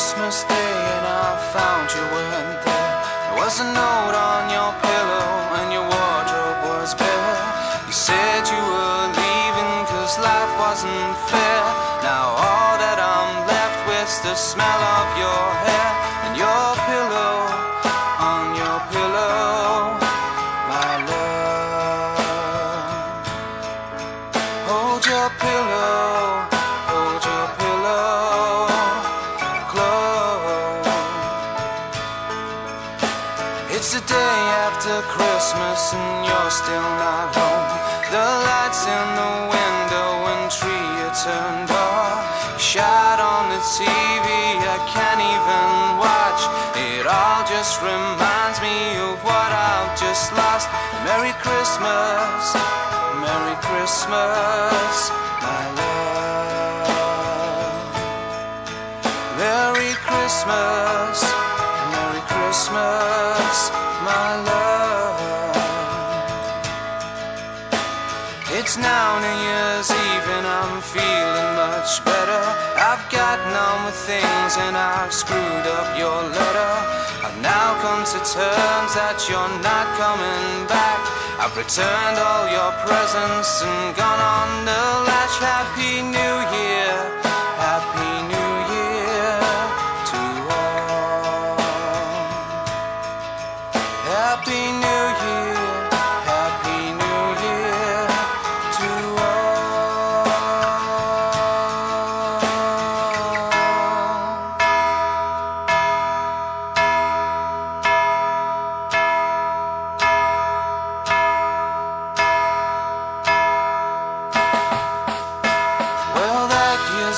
Christmas day and I found you weren't there. There was a note on your pillow and your wardrobe was bare. You said you were leaving cause life wasn't fair. Now all that I'm left with's the smell of your hair and your pillow It's the day after Christmas and you're still not home. The lights in the window and tree are turned off. Shot on the TV, I can't even watch. It all just reminds me of what I've just lost. Merry Christmas, Merry Christmas, It's now New Year's Eve and I'm feeling much better. I've on with things and I've screwed up your letter. I've now come to terms that you're not coming back. I've returned all your presents and gone on the latch.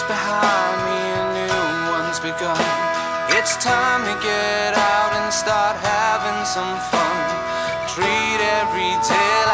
behind me, a new one's begun. It's time to get out and start having some fun. Treat every day.